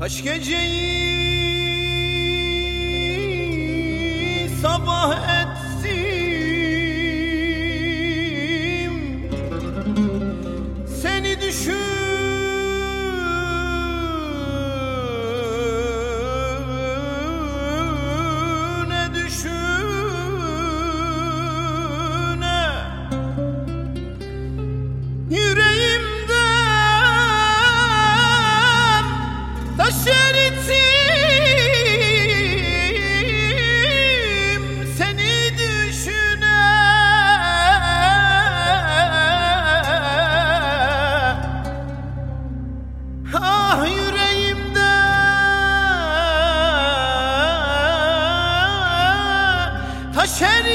Kaç geceyi sabah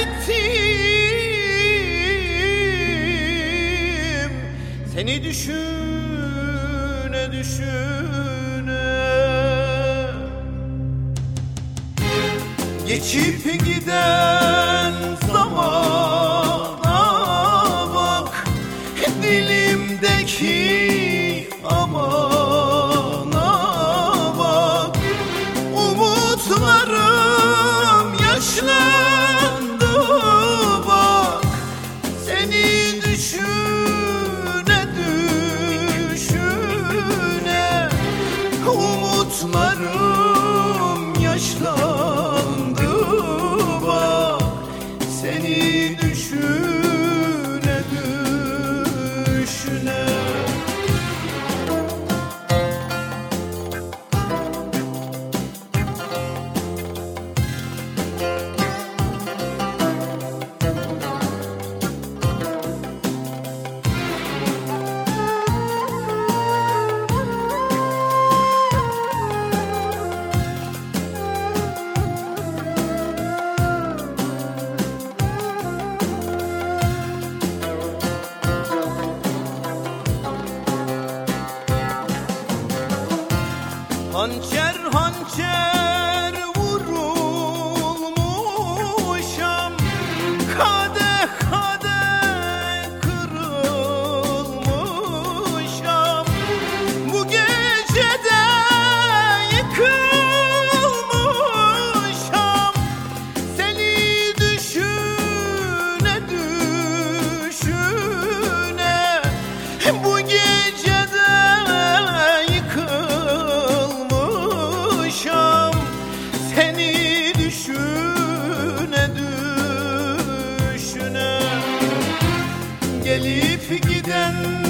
gittim Seni düşüne düşüne. Geçip giden zamana bak. Dilimdeki ama susmadım Hançer hançer gelip giden